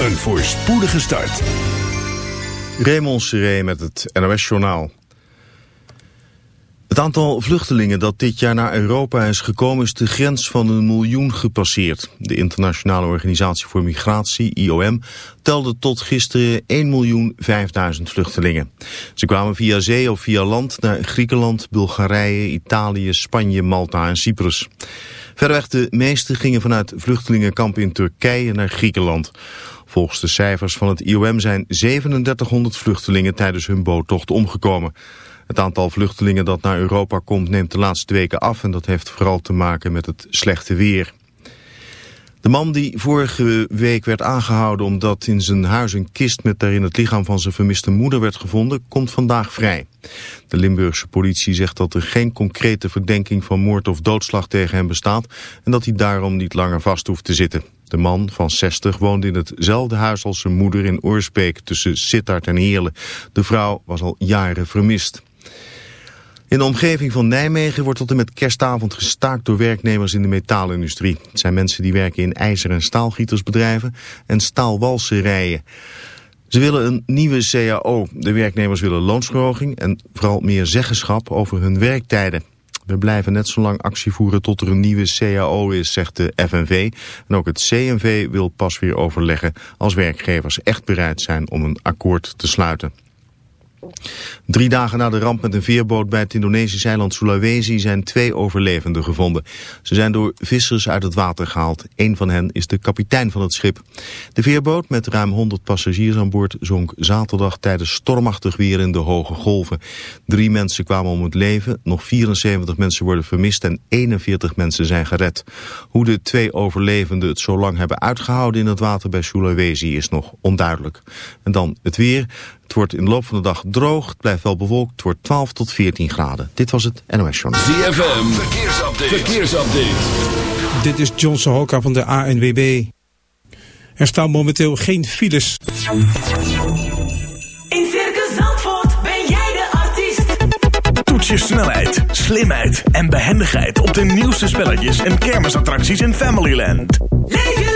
een voorspoedige start. Raymond Seré met het NOS-journaal. Het aantal vluchtelingen dat dit jaar naar Europa is gekomen is de grens van een miljoen gepasseerd. De Internationale Organisatie voor Migratie, IOM, telde tot gisteren 1 miljoen 5000 vluchtelingen. Ze kwamen via zee of via land naar Griekenland, Bulgarije, Italië, Spanje, Malta en Cyprus. Verderweg de meeste gingen vanuit vluchtelingenkampen in Turkije naar Griekenland. Volgens de cijfers van het IOM zijn 3700 vluchtelingen tijdens hun boottocht omgekomen. Het aantal vluchtelingen dat naar Europa komt neemt de laatste weken af en dat heeft vooral te maken met het slechte weer. De man die vorige week werd aangehouden omdat in zijn huis een kist met daarin het lichaam van zijn vermiste moeder werd gevonden, komt vandaag vrij. De Limburgse politie zegt dat er geen concrete verdenking van moord of doodslag tegen hem bestaat en dat hij daarom niet langer vast hoeft te zitten. De man van 60 woonde in hetzelfde huis als zijn moeder in Oorsbeek tussen Sittard en Heerlen. De vrouw was al jaren vermist. In de omgeving van Nijmegen wordt tot en met kerstavond gestaakt door werknemers in de metaalindustrie. Het zijn mensen die werken in ijzer- en staalgietersbedrijven en staalwalserijen. Ze willen een nieuwe CAO. De werknemers willen loonsverhoging en vooral meer zeggenschap over hun werktijden. We blijven net zo lang actie voeren tot er een nieuwe CAO is, zegt de FNV. En ook het CNV wil pas weer overleggen als werkgevers echt bereid zijn om een akkoord te sluiten. Drie dagen na de ramp met een veerboot bij het Indonesische eiland Sulawesi zijn twee overlevenden gevonden. Ze zijn door vissers uit het water gehaald. Een van hen is de kapitein van het schip. De veerboot met ruim 100 passagiers aan boord zonk zaterdag tijdens stormachtig weer in de hoge golven. Drie mensen kwamen om het leven, nog 74 mensen worden vermist en 41 mensen zijn gered. Hoe de twee overlevenden het zo lang hebben uitgehouden in het water bij Sulawesi is nog onduidelijk. En dan het weer. Het wordt in de loop van de dag droog, het blijft wel bewolkt, het wordt 12 tot 14 graden. Dit was het NOS Journal. ZFM, verkeersupdate. verkeersupdate. Dit is John Sohoka van de ANWB. Er staan momenteel geen files. In Circus Zandvoort ben jij de artiest. Toets je snelheid, slimheid en behendigheid op de nieuwste spelletjes en kermisattracties in Familyland. Leef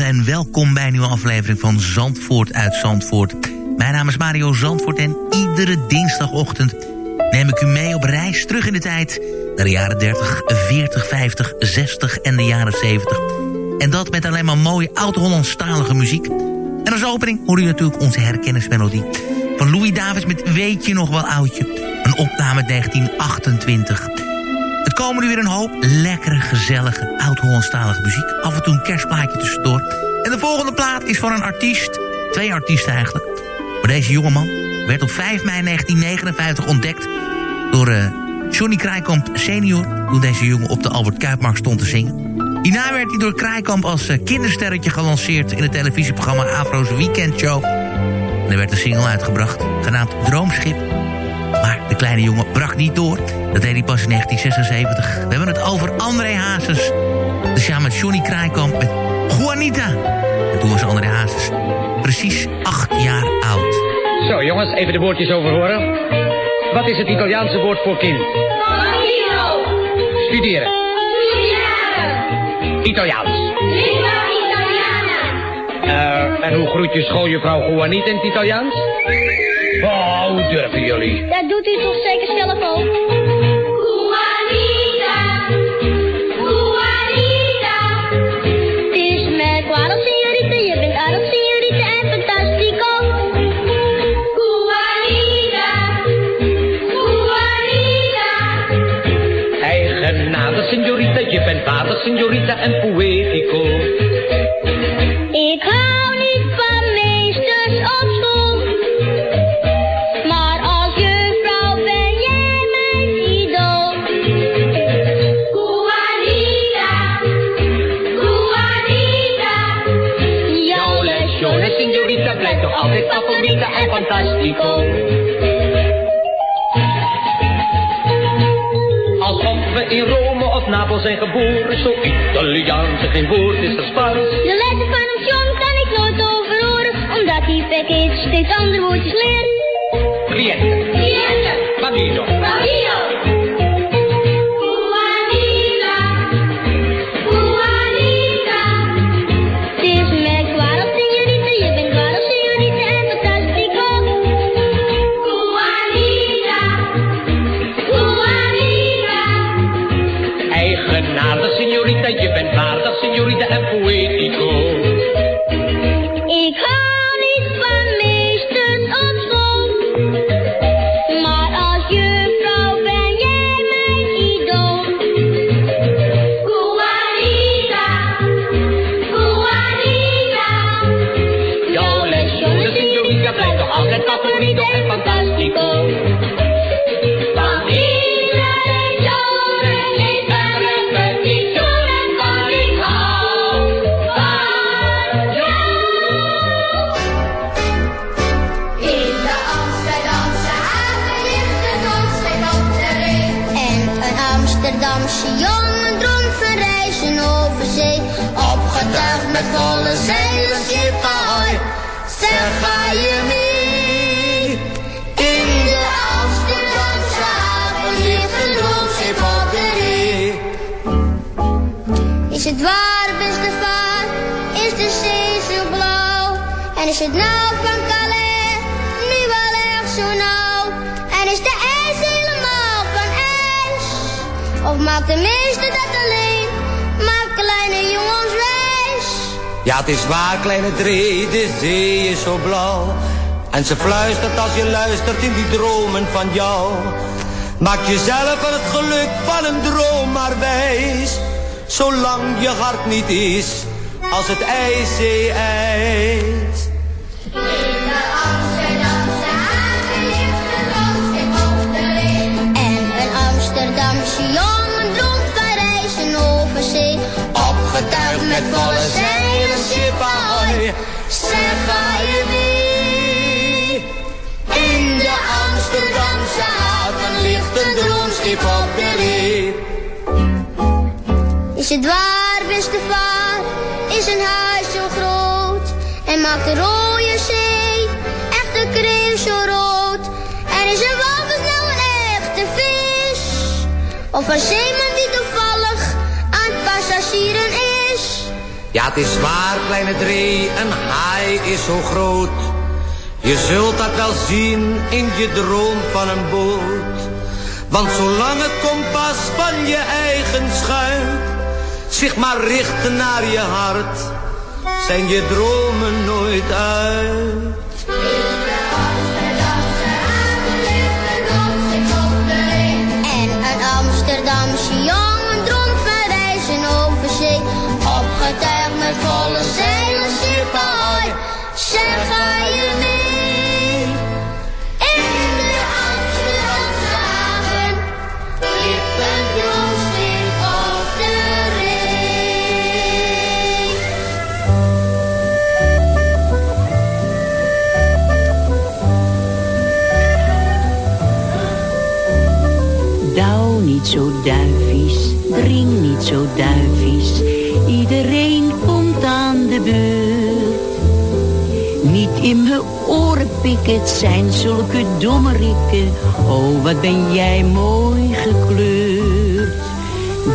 En welkom bij een nieuwe aflevering van Zandvoort uit Zandvoort. Mijn naam is Mario Zandvoort en iedere dinsdagochtend neem ik u mee op reis terug in de tijd... naar de jaren 30, 40, 50, 60 en de jaren 70. En dat met alleen maar mooie oud-Hollandstalige muziek. En als opening hoor u natuurlijk onze herkennismelodie... van Louis Davids met Weet je nog wel oudje? Een opname uit 1928... Komen nu weer een hoop lekkere, gezellige, oud-Hollandstalige muziek. Af en toe een kerstplaatje tussendoor. En de volgende plaat is van een artiest. Twee artiesten eigenlijk. Maar deze jongeman werd op 5 mei 1959 ontdekt... door eh, Johnny Kraaikamp senior... toen deze jongen op de Albert Kuipmarkt stond te zingen. Hierna werd hij door Kraaikamp als eh, kindersterretje gelanceerd... in het televisieprogramma Afro's Weekend Show. En er werd een single uitgebracht, genaamd Droomschip... De kleine jongen brak niet door. Dat deed hij pas in 1976. We hebben het over André Hazes. Dus ja, met Johnny Kraaikamp met Juanita. En toen was André Hazes precies acht jaar oud. Zo jongens, even de woordjes overhoren. Wat is het Italiaanse woord voor kind? Bambino. Studeren. Studiare. Italiaans. Lingua italiana. Eh, en hoe groet je schooljuffrouw Juanita in het Italiaans? Oh, hoe durven jullie? Dat doet u toch zeker zelf ook? Juanita. Juanita. Het is merkwaardig, signorita. Je bent aardig, signorita. En fantastico. Juanita. En fantastico. Alsof we in Rome of Napels zijn geboren. Zo Italiaans en geen woord is er Spaans. De lessen van een John kan ik nooit overslaan. gaat hij verkeerd, steeds andere woordjes. Cliënten. Bambino. Bambino. Volle zeilen, schip ahoy. Zeg, ga je mee? In de Amsterdamse haven ligt een droomschip op de. Is het waar, vaart? Is de zee zo blauw? En is het nou van Calais nu wel echt zo nauw? En is de ijs helemaal van ijs? Of maakt de meeste dat Ja, het is waar, kleine Dree, de zee is zo blauw. En ze fluistert als je luistert in die dromen van jou. Maak jezelf van het geluk van een droom maar wijs. Zolang je hart niet is als het ijs. De Amsterdamse haven ligt de ree. En een Amsterdamse jongen droomt van reizen over zee. Opgetuigd met volle zeilen, schip ahoy. Zeg, je? In de Amsterdamse haven ligt een droomschip op de ree. Is het waar, beste vaar? Is een huis zo groot? En maakt de rode zee echt de kreeuw zo rood? En is een walvis nou een echte vis? Of een zeeman die toevallig aan passagieren is? Ja, het is waar, kleine Dree, een haai is zo groot. Je zult dat wel zien in je droom van een boot. Want zolang het kompas van je eigen schuim zich maar richt naar je hart, zijn je dromen nooit uit. Volle zeilen, ahoy. Zeg, ga je mee? In de Amsterdamse haven ligt een droomschip op de ree. Douw niet zo duivies, dring niet zo duivies. Iedereen pikken, het zijn zulke dommerikken. Oh, wat ben jij mooi gekleurd.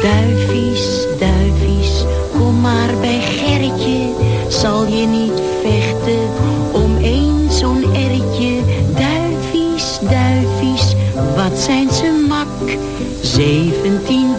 Duivies, duivies, kom maar bij Gerritje. Zal je niet vechten om één zo'n erretje. Duivies, duivies, wat zijn ze mak. Zeventien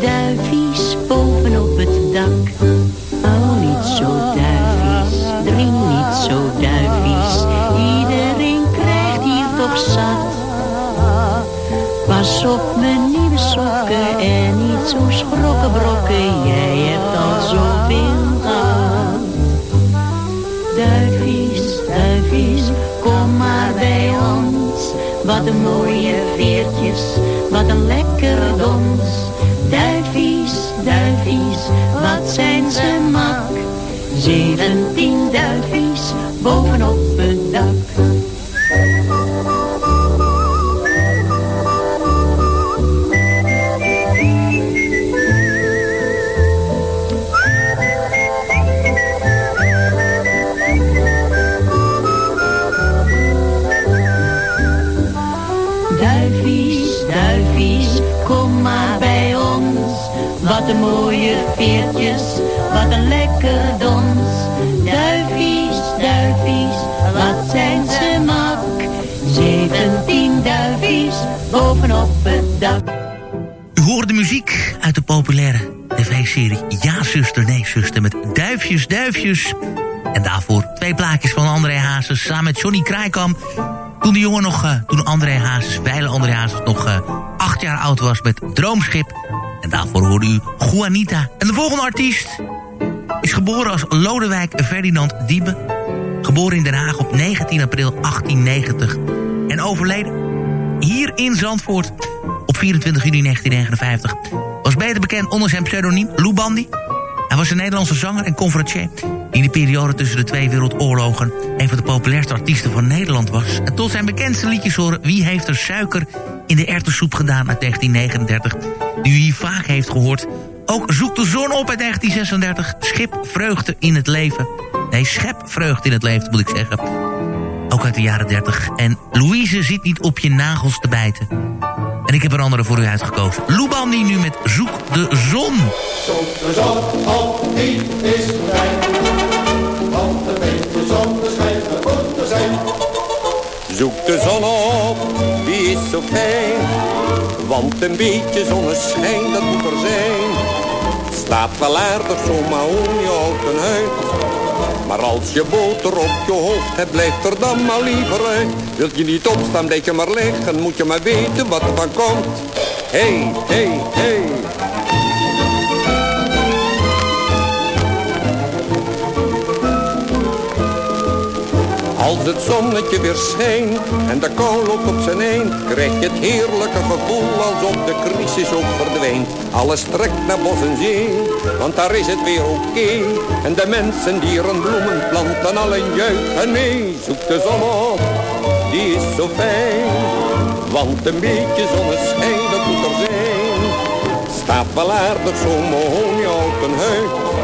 Wat een mooie veertjes, wat een lekker dons. Duivies, duivies, wat zijn ze mak. Zeventien veertjes, wat een lekker dons. Duifjes, duifjes, wat zijn ze mak. Zeventien duifjes, bovenop het dak. U hoort de muziek uit de populaire tv-serie Ja Zuster, Nee Zuster... met Duifjes, Duifjes. En daarvoor twee plaatjes van André Hazes samen met Johnny Kraaikamp. Toen de jongen nog, uh, toen André Hazes, wijle André Hazes... nog uh, acht jaar oud was met Droomschip. En daarvoor hoorde u Juanita. En de volgende artiest is geboren als Lodewijk Ferdinand Diebe. Geboren in Den Haag op 19 april 1890. En overleden hier in Zandvoort op 24 juni 1959. Was beter bekend onder zijn pseudoniem Lou Bandy. Hij was een Nederlandse zanger en conferencier... die in de periode tussen de twee wereldoorlogen... een van de populairste artiesten van Nederland was. En tot zijn bekendste liedjes horen... Wie heeft er suiker in de erwtensoep gedaan uit 1939... die u hier vaak heeft gehoord. Ook Zoek de zon op uit 1936. Schip vreugde in het leven. Nee, schep vreugde in het leven, moet ik zeggen. Ook uit de jaren 30. En Louise zit niet op je nagels te bijten. En ik heb een andere voor u uitgekozen. Die nu met Zoek de Zon. Zoek de zon op, die is fijn. Want een beetje zonneschijn moet er zijn. Zoek de zon op, die is zo fijn. Want een beetje zonneschijn, dat moet er zijn. Staat wel aardig zomaar om je houten huid. Maar als je boter op je hoofd hebt, blijft er dan maar liever uit. Wilt je niet opstaan, blijf je maar liggen, moet je maar weten wat er van komt. Hey, hey, hey. Als het zonnetje weer schijnt en de kou loopt op zijn eind, krijg je het heerlijke gevoel alsof de crisis ook verdwijnt. Alles trekt naar bos en zee, want daar is het weer oké. En de mensen die er een bloemen planten, allen juichen mee. Zoek de zon op, die is zo fijn, want een beetje zonneschijn, dat moet er zijn. Staat wel aardig zo'n mahonie uit een huid.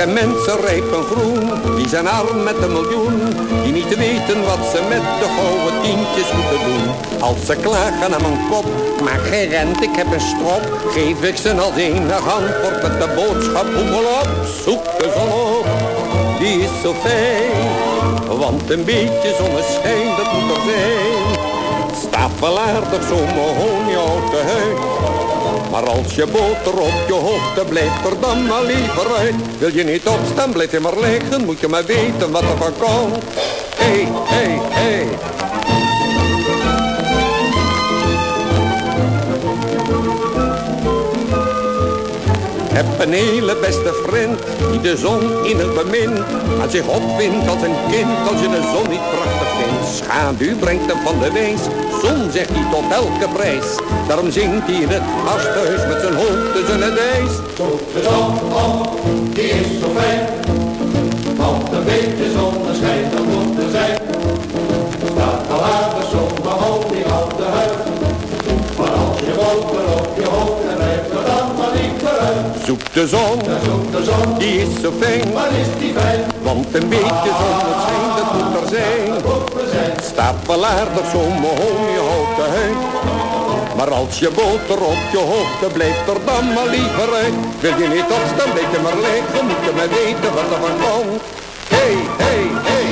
Ken mensen rijp en groen, die zijn arm met een miljoen. Die niet weten wat ze met de gouden tientjes moeten doen. Als ze klagen aan mijn kop, maak geen rent, ik heb een strop. Geef ik ze als enig antwoord met de boodschap, hoepel op. Zoek de zon op, die is zo fijn. Want een beetje zonneschijn, dat moet er zijn. Staat wel aardig zo'n mahonie uit de huid. Maar als je boter op je hoofd blijft er dan maar liever uit. Wil je niet opstaan, blijf je maar liggen, moet je maar weten wat er van komt. Hey, hey, hey. Heb een hele beste vriend die de zon in het bemint. Aan zich opwindt als een kind als je de zon niet prachtig vindt. Schaduw brengt hem van de wees, zon zegt hij tot elke prijs. Daarom zingt hij in het gasthuis met zijn hoofd tussen het ijs. Zoek de zon op, die is zo fijn. Want een beetje zonneschijn, dat moet er zijn. Staat al aardig zo'n behouding op de huid. Maar als je boter op je hoofd en blijft er dan maar niet vooruit. Zoek de zon, zoek de zon, die is zo fijn. maar is die fijn? Want een beetje zonneschijn, dat moet er zijn. Er wel aardig zo'n mahonie houten huid. Maar als je boter op je hoofd blijft er dan maar liever uit. Wil je niet opstaan, weet je maar liggen, moet je maar weten wat van. Hey, hey, hey.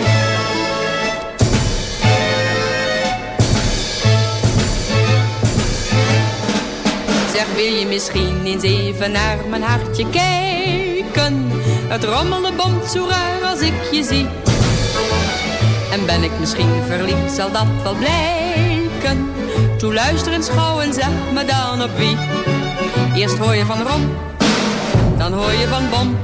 Zeg, wil je misschien eens even naar mijn hartje kijken? Het rommelde bomt zo raar als ik je zie. En ben ik misschien verliefd, zal dat wel blijken. Toe luister eens gauw en zeg me dan op wie. Eerst hoor je van Rom, dan hoor je van Bom.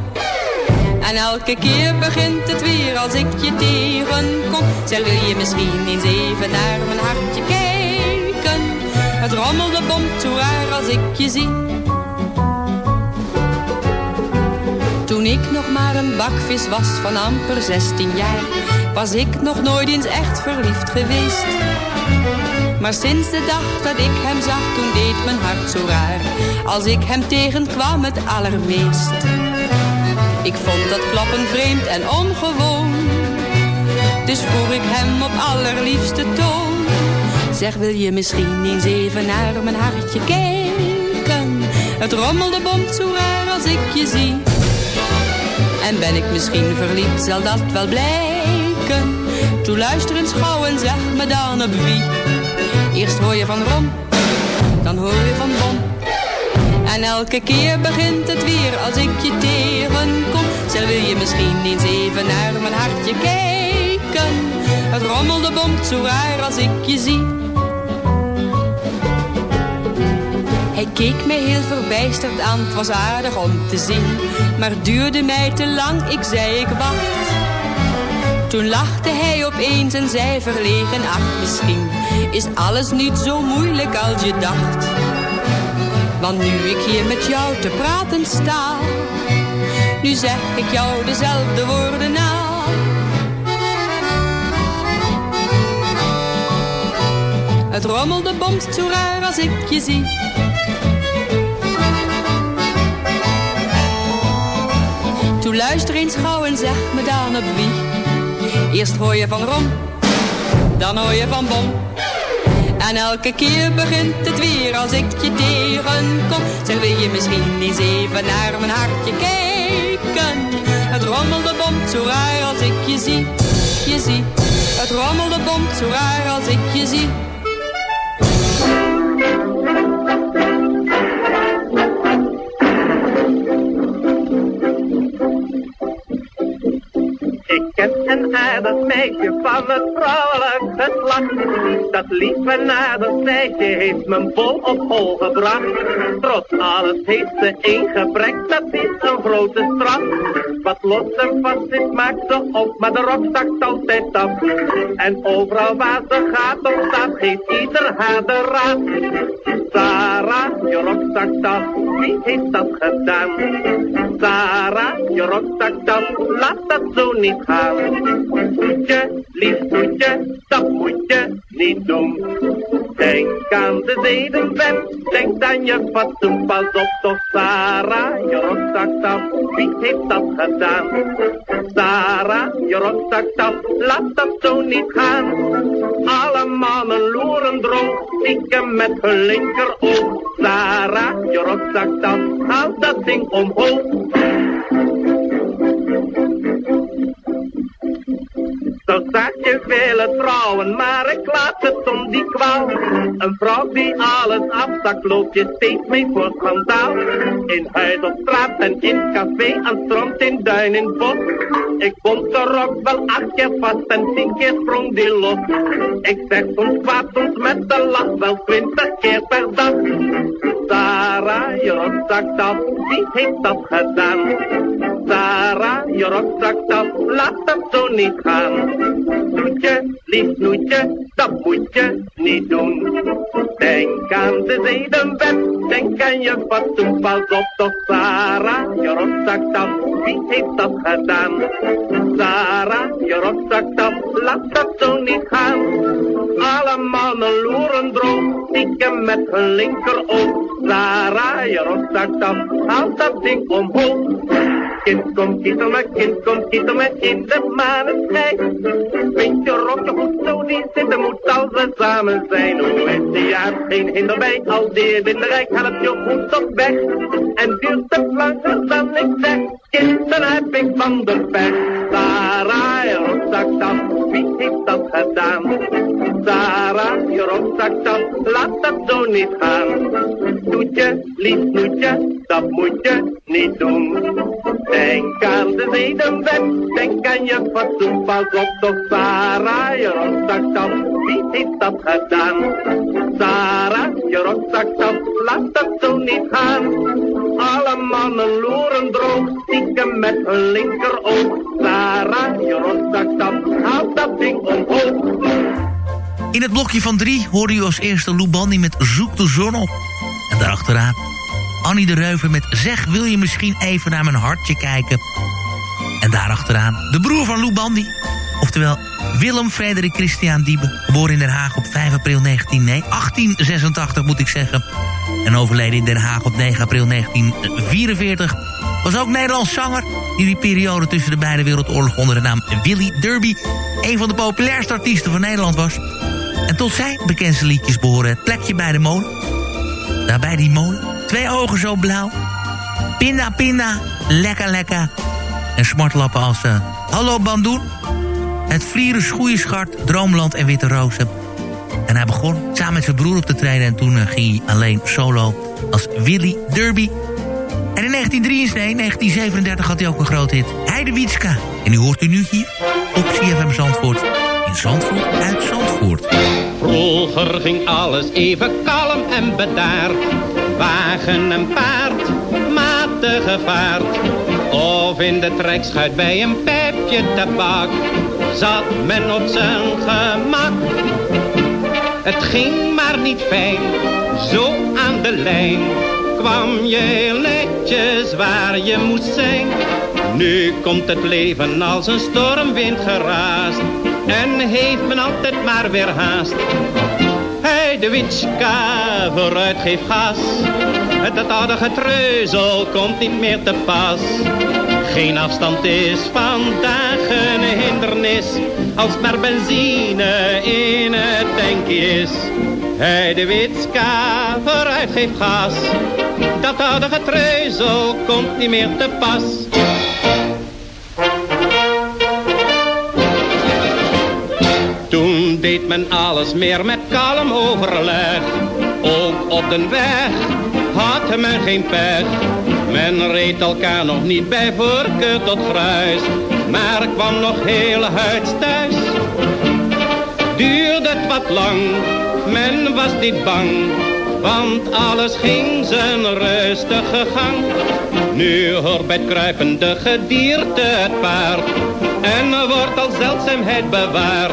En elke keer begint het weer als ik je tegenkom. Zeg, wil je misschien eens even naar mijn hartje kijken? Het rommelde bomt zo als ik je zie. Toen ik nog maar een bakvis was van amper 16 jaar, was ik nog nooit eens echt verliefd geweest. Maar sinds de dag dat ik hem zag, toen deed mijn hart zo raar. Als ik hem tegenkwam het allermeest. Ik vond dat klappen vreemd en ongewoon. Dus vroeg ik hem op allerliefste toon. Zeg, wil je misschien eens even naar mijn hartje kijken? Het rommelde bond zo raar als ik je zie. En ben ik misschien verliefd, zal dat wel Toe luister eens gauw en zeg me dan op wie. Eerst hoor je van Rom, dan hoor je van Bom. En elke keer begint het weer als ik je tegenkom. Zeg, wil je misschien eens even naar mijn hartje kijken? Het rommelde bomt zo raar als ik je zie. Hij keek mij heel verbijsterd aan, het was aardig om te zien. Maar duurde mij te lang, ik zei ik wacht. Toen lachte hij opeens en zei verlegen, ach misschien is alles niet zo moeilijk als je dacht. Want nu ik hier met jou te praten sta, nu zeg ik jou dezelfde woorden na. Het rommelde bomt zo raar als ik je zie. Toe luister eens gauw en zeg me dan op wie. Eerst hoor je van Rom, dan hoor je van Bom. En elke keer begint het weer als ik je tegenkom. Zeg, wil je misschien eens even naar mijn hartje kijken? Het rommelde bomt zo raar als ik je zie, je zie. Het rommelde bomt zo raar als ik je zie. Een aardig meisje van het vrouwelijk geslacht. Dat lieve naderstijtje heeft mijn bol op hol gebracht. Trots alles heeft ze één gebrek, dat is een grote straf. Wat los en vast is, maakt ze op, maar de rok zakt altijd af. En overal waar ze gaat of staat, geeft ieder haar de raad. Sarah, je rok zakt af, wie heeft dat gedaan? Sarah, je rok zakt af, laat dat zo niet gaan. Toetje, lief toetje, dat moet je niet doen. Denk aan de zedenwet, denk aan je fatsoen, pas op toch Sarah, je rok zakt af, wie heeft dat gedaan? Sarah, je rok zakt af, laat dat zo niet gaan. Alle mannen loeren droog, stiekem met hun linkeroog. Sarah, je rok zakt af, haal dat ding omhoog. Zo zag je vele vrouwen, maar ik laat het om die kwaal. Een vrouw die alles afstak, loopt je steeds mee voor schandaal. In huis op straat en in café, aan strand, in duin, in bos. Ik vond de rok wel acht keer vast en tien keer sprong die los. Ik zeg soms kwaad, soms met de lach, wel twintig keer per dag. Sarah, je rok zakt af, wie heeft dat gedaan? Sarah, je af, laat dat zo niet gaan. Snoetje, lief snoetje, dat moet je niet doen. Denk aan de zedenwet, denk aan je fatsoen, pas op toch Sarah, je rok zakt af, wie heeft dat gedaan? Sarah, je af, laat dat zo niet gaan. Alle mannen loeren droog, stiekem met hun linkeroog. Sarah, je zakt af, haal dat ding omhoog. Kind, kom, me, kind, kom, kietel me in de maneschijn. Vind je rokje goed zo niet zitten, moet als we samen zijn. Hoe is de jaar geen hinder bij, al die winderijk helpt je goed op weg. En duurt het langer dan ik zeg, kind, dan heb ik van de pech. Sarah, je af, wie heeft dat gedaan? Sarah, je af, laat dat zo niet gaan. Toetje, lief snoetje, dat moet je niet doen. Denk aan de zedenwet, denk aan je fatsoen, pas op Sarah, je rok zakt af, wie heeft dat gedaan? Sarah, je af, laat dat zo niet gaan. Alle mannen loeren droog, stiekem met hun linkeroog. Sarah, je rok zakt af, haal dat ding omhoog. In het blokje van drie hoorde u als eerste Lou Bandy met Zoek de zon op. En daarachteraan Annie de Reuver met Zeg, wil je misschien even naar mijn hartje kijken? En daarachteraan de broer van Lou Bandy. Oftewel Willem Frederik Christian Diebe. Geboren in Den Haag op 5 april 19, nee, 1886 moet ik zeggen. En overleden in Den Haag op 9 april 1944. Was ook Nederlands zanger die die periode tussen de beide wereldoorlogen onder de naam Willy Derby... een van de populairste artiesten van Nederland was. En tot zijn bekendste liedjes behoren het plekje bij de molen. Daarbij die molen. Twee ogen zo blauw. Pinda, pinda. Lekker, lekker. En smartlappen als uh, Hallo Bandoen. Het Vlieren, Schoeieschart, Droomland en Witte Rozen. En hij begon samen met zijn broer op te treden... en toen uh, ging hij alleen solo als Willy Derby. En in 1933, 1937 had hij ook een groot hit. Heidewietska. En u hoort u nu hier op CFM Zandvoort. Zandvoort uit Zandvoort. Vroeger ging alles even kalm en bedaard. Wagen en paard, matige vaart. Of in de trekschuit bij een pijpje tabak. Zat men op zijn gemak. Het ging maar niet fijn, zo aan de lijn. Kwam je netjes waar je moest zijn. Nu komt het leven als een stormwind geraast. En heeft men altijd maar weer haast. Hey, de witska, vooruit geef gas. Dat oude getreuzel komt niet meer te pas. Geen afstand is vandaag een hindernis. Als maar benzine in het tankje is. Hey, de witska, vooruit geef gas. Dat oude getreuzel komt niet meer te pas. Deed men alles meer met kalm overleg. Ook op de weg had men geen pech. Men reed elkaar nog niet bij voorkeur tot gruis. Maar kwam nog heel huids thuis. Duurde het wat lang, men was niet bang. Want alles ging zijn rustige gang. Nu hoort bij het kruipende gedierte het paard. En wordt als zeldzaamheid bewaard.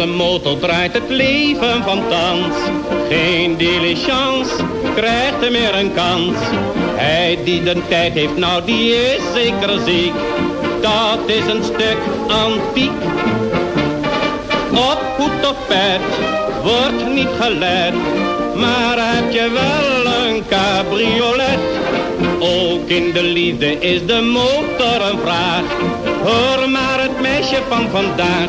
Een motor draait het leven van thans. Geen diligence krijgt er meer een kans. Hij die de tijd heeft, nou die is zeker ziek. Dat is een stuk antiek. Op hoed of pet wordt niet gelet. Maar heb je wel een cabriolet? Ook in de liefde is de motor een vraag. Hoor maar het meisje van vandaag.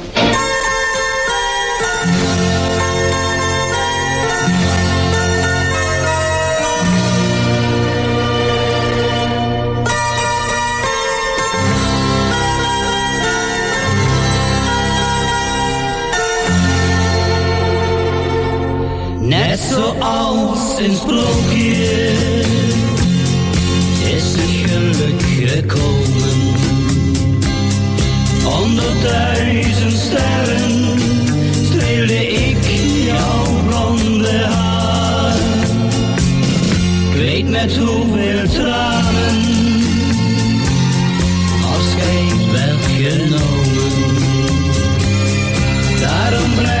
Zoals een sprookje is het geluk gekomen. Onder duizend sterren streelde ik jouw blonde haar. Ik weet met hoeveel tranen afscheid werd genomen. Daarom blijf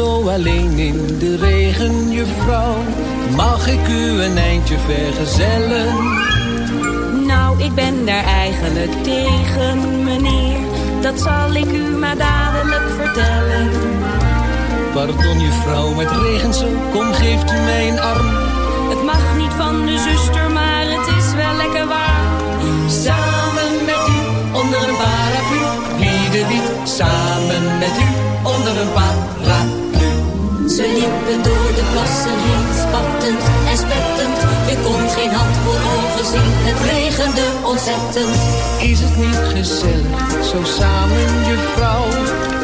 zo alleen in de regen, juffrouw? Mag ik u een eindje vergezellen? Nou, ik ben daar eigenlijk tegen, meneer. Dat zal ik u maar dadelijk vertellen. Pardon, juffrouw, maar het regent zo. Kom, geeft u mij een arm. Ontzettend. Is het niet gezellig, zo samen, juffrouw?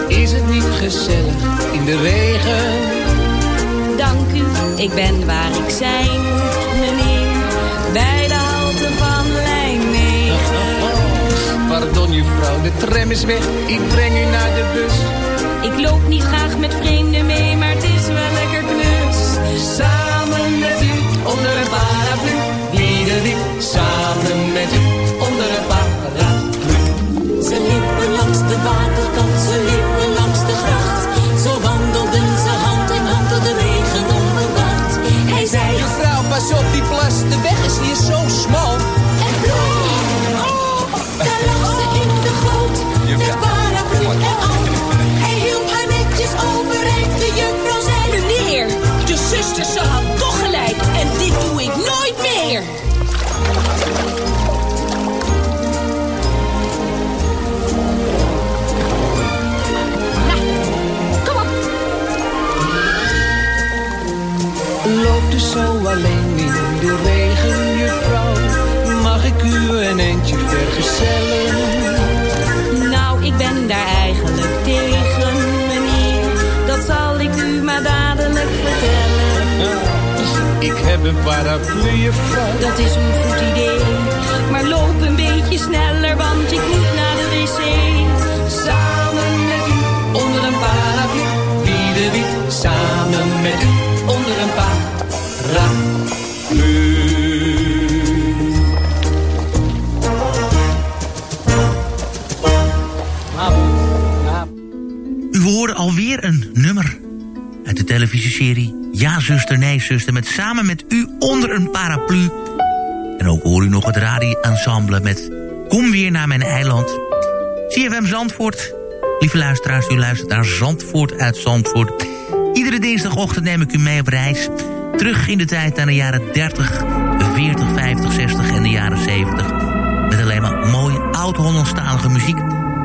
Is het niet gezellig in de regen? Dank u, ik ben waar ik zijn moet, meneer. Bij de halte van lijn 9. Pardon, juffrouw, de tram is weg. Ik breng u naar de bus. Ik loop niet graag met vreemden mee, maar het is wel lekker knus. Samen met u, onder een paraplu. Wie de wiet, samen met u, onder een paraplu. Ze liepen langs de waterkant, ze liepen langs de gracht. Zo wandelden ze hand in hand door de regen onverwacht. Hij zei, Juffrouw, pas op die plas, de weg is hier zo smal. De regen, juffrouw. Mag ik u een eindje vergezellen? Nou, ik ben daar eigenlijk tegen, meneer. Dat zal ik u maar dadelijk vertellen. Ik heb een paraplu, juffrouw. Dat is een goed idee. Maar loop een beetje sneller, want ik moet naar de wc. Zuster, met Samen met u onder een paraplu. En ook hoor u nog het radio-ensemble met Kom weer naar mijn eiland. CFM Zandvoort. Lieve luisteraars, u luistert naar Zandvoort uit Zandvoort. Iedere dinsdagochtend neem ik u mee op reis. Terug in de tijd naar de jaren 30, 40, 50, 60 en de jaren 70. Met alleen maar mooie oud-Hollandstalige muziek.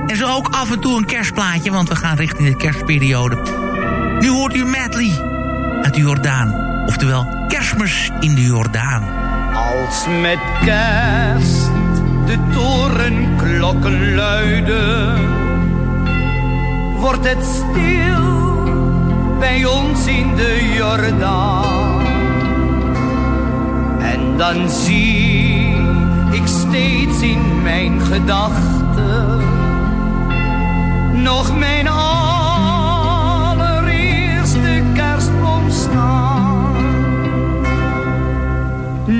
En zo ook af en toe een kerstplaatje, want we gaan richting de kerstperiode. Nu hoort u medley uit de Jordaan. Oftewel kerstmis in de Jordaan. Als met kerst de torenklokken luiden, wordt het stil bij ons in de Jordaan. En dan zie ik steeds in mijn gedachten nog mijn allereerste kerstboom staan.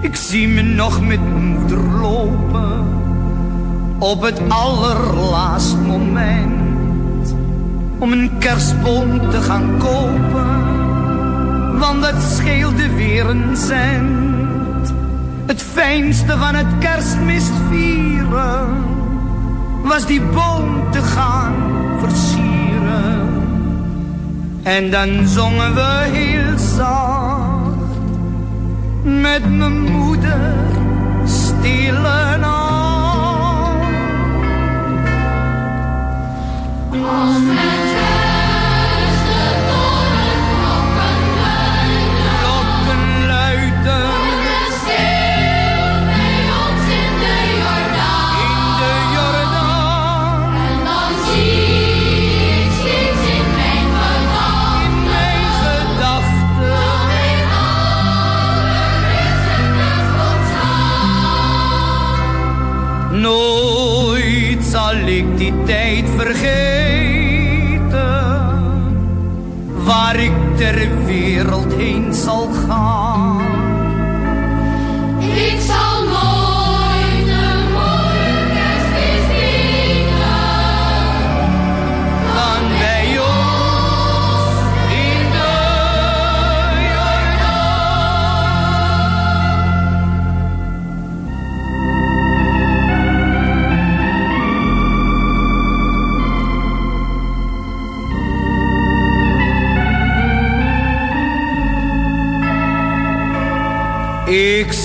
Ik zie me nog met moeder lopen op het allerlaatst moment om een kerstboom te gaan kopen, want dat scheelde weer een cent. Het fijnste van het kerstmis vieren was die boom te gaan versieren. En dan zongen we heel zacht met mijn moeder. Als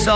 Ik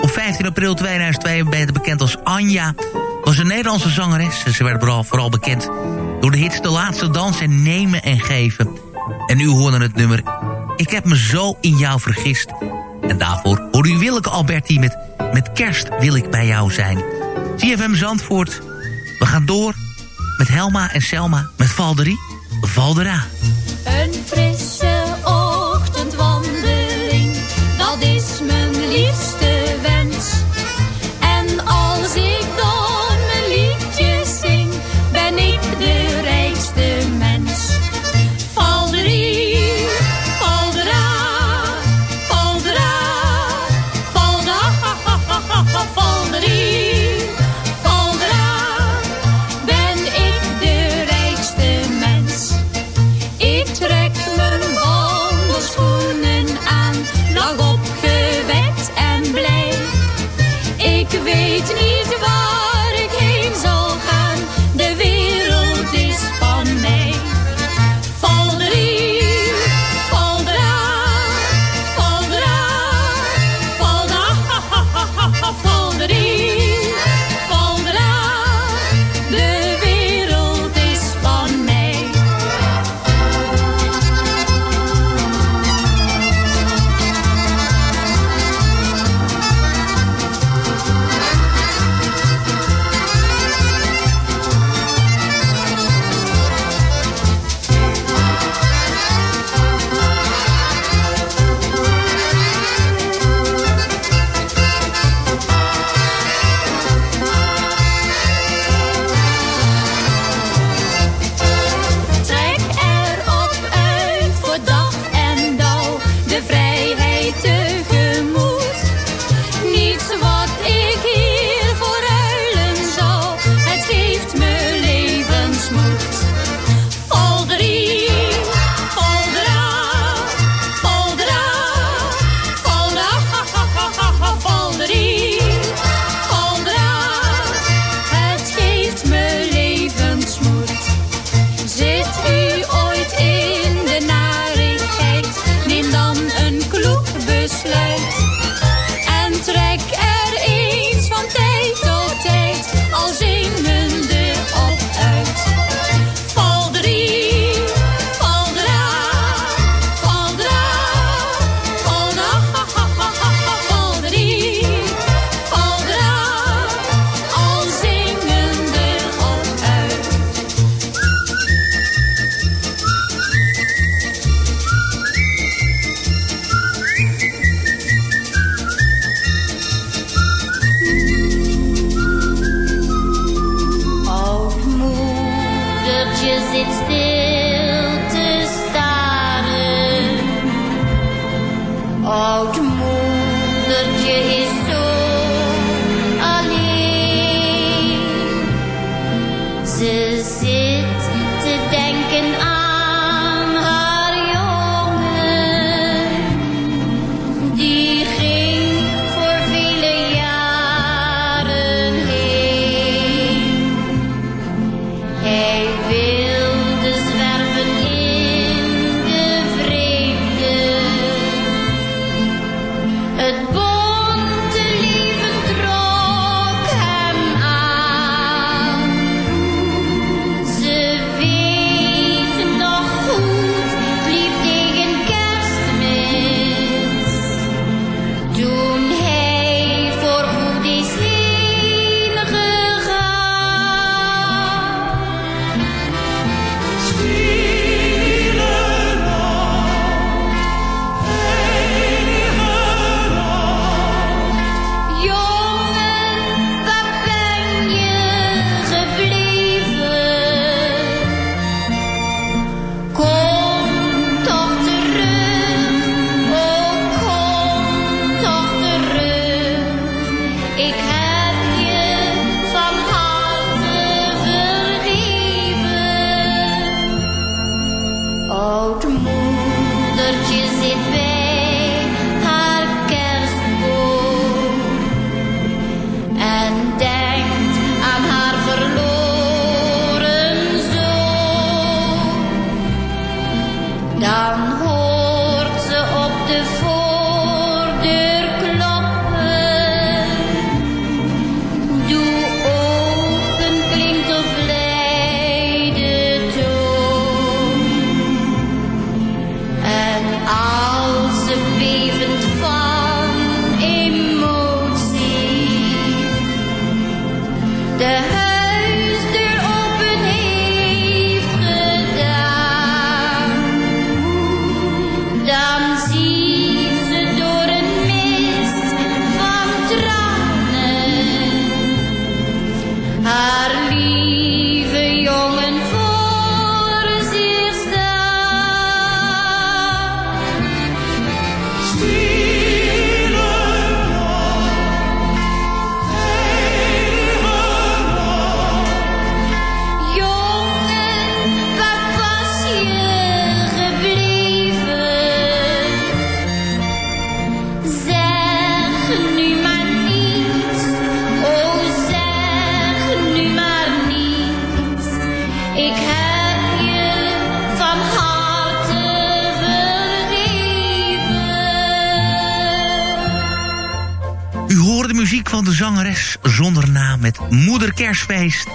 Op 15 april 2002 werd bekend als Anja. Was een Nederlandse zangeres. Ze werd vooral, vooral bekend door de hits De Laatste Dans en Nemen en Geven. En u hoorde het nummer Ik heb me zo in jou vergist. En daarvoor hoor u Willeke Alberti met Met kerst wil ik bij jou zijn. CFM Zandvoort. We gaan door met Helma en Selma met Valderie. Valdera. Zit stil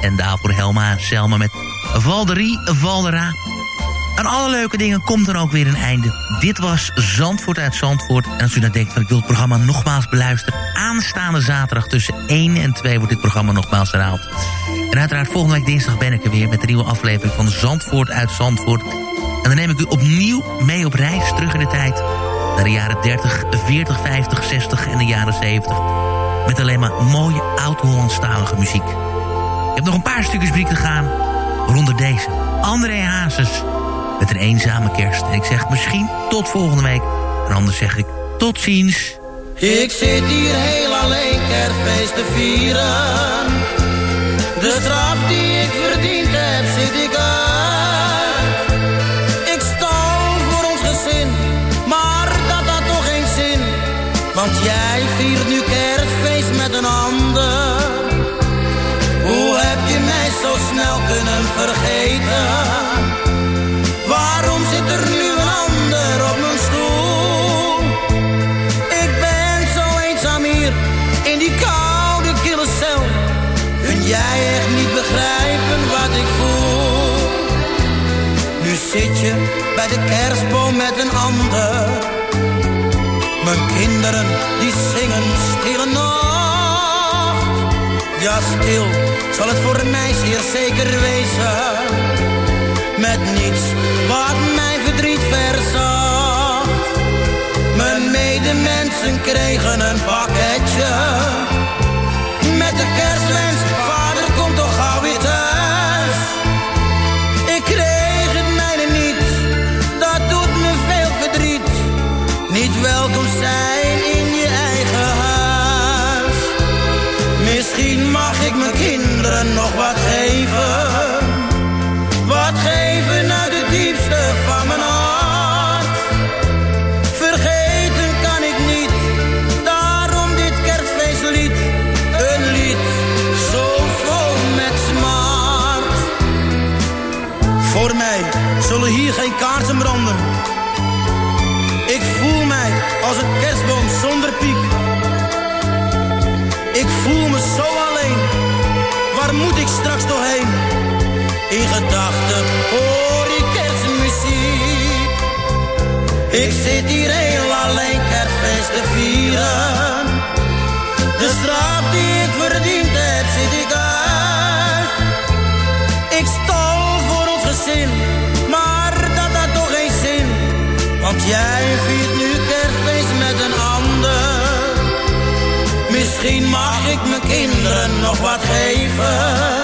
En daarvoor Helma Selma met Valderie Valdera. Aan alle leuke dingen komt er ook weer een einde. Dit was Zandvoort uit Zandvoort. En als u nou denkt van ik wil het programma nogmaals beluisteren... aanstaande zaterdag tussen 1 en 2 wordt dit programma nogmaals herhaald. En uiteraard volgende week dinsdag ben ik er weer... met een nieuwe aflevering van Zandvoort uit Zandvoort. En dan neem ik u opnieuw mee op reis terug in de tijd... naar de jaren 30, 40, 50, 60 en de jaren 70... met alleen maar mooie oud-Hollandstalige muziek. Nog een paar stukjes muziek te gaan... waaronder deze. André Hazes met een eenzame kerst. En ik zeg misschien tot volgende week. En anders zeg ik tot ziens. Ik zit hier heel alleen kerstfeest te vieren. De straf die ik verdiend heb, zit ik uit. Ik stal voor ons gezin, maar dat had toch geen zin. Want jij viert nu kerstfeest zo snel kunnen vergeten? Waarom zit er nu een ander op mijn stoel? Ik ben zo eenzaam hier in die koude kille cel. Kun jij echt niet begrijpen wat ik voel? Nu zit je bij de kerstboom met een ander. Mijn kinderen die zingen stille. Ja, stil zal het voor mij zeer zeker wezen. Met niets wat mijn verdriet verzacht. Mijn medemensen kregen een pakketje. als een kerstboom zonder piek. Ik voel me zo alleen, waar moet ik straks doorheen? In gedachten hoor ik kerstmuziek. Ik zit hier heel alleen kerstfeest te vieren. De straf die ik verdiend heb, zit ik uit. Ik stal voor ons gezin, maar dat had toch geen zin, want jij Misschien mag ik mijn kinderen nog wat geven.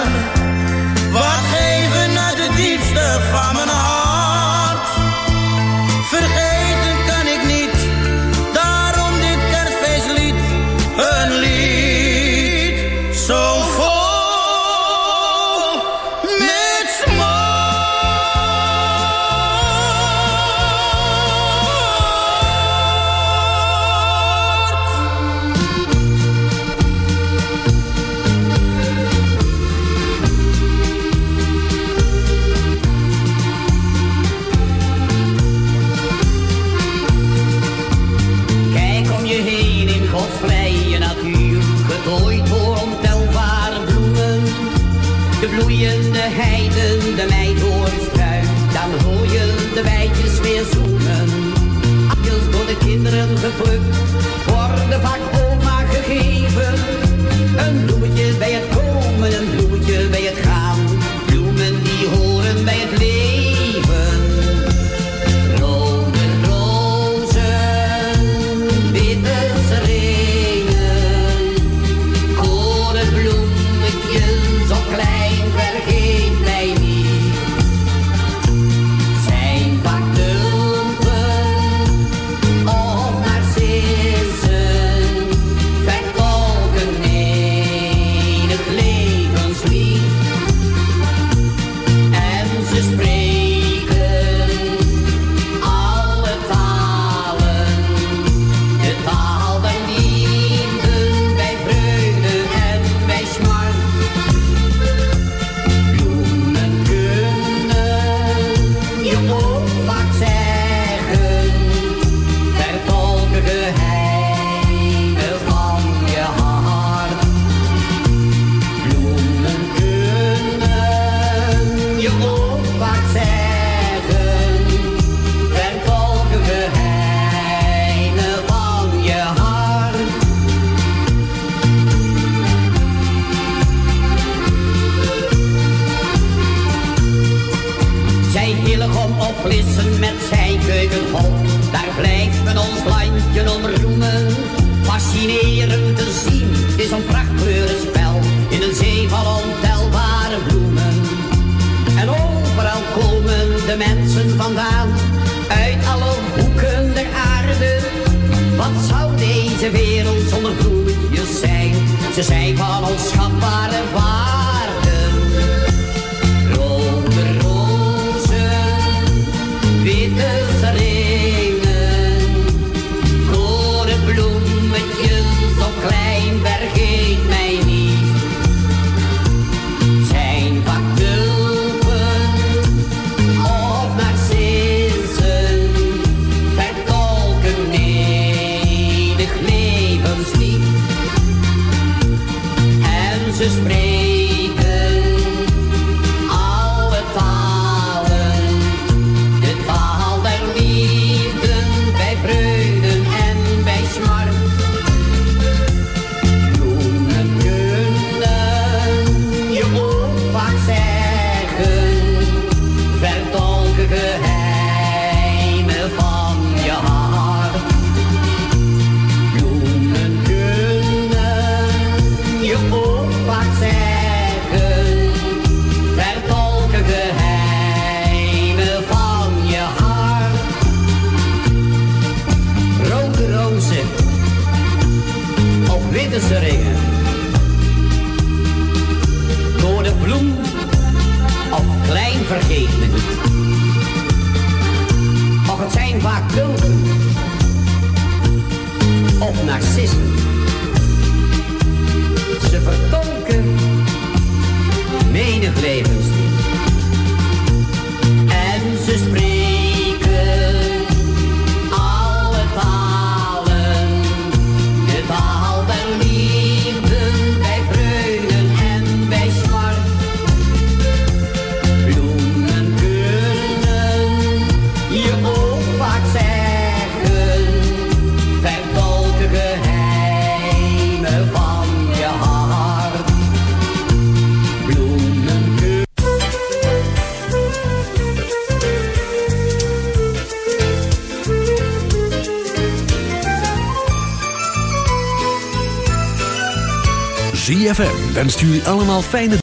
desprende. Wenst jullie allemaal fijne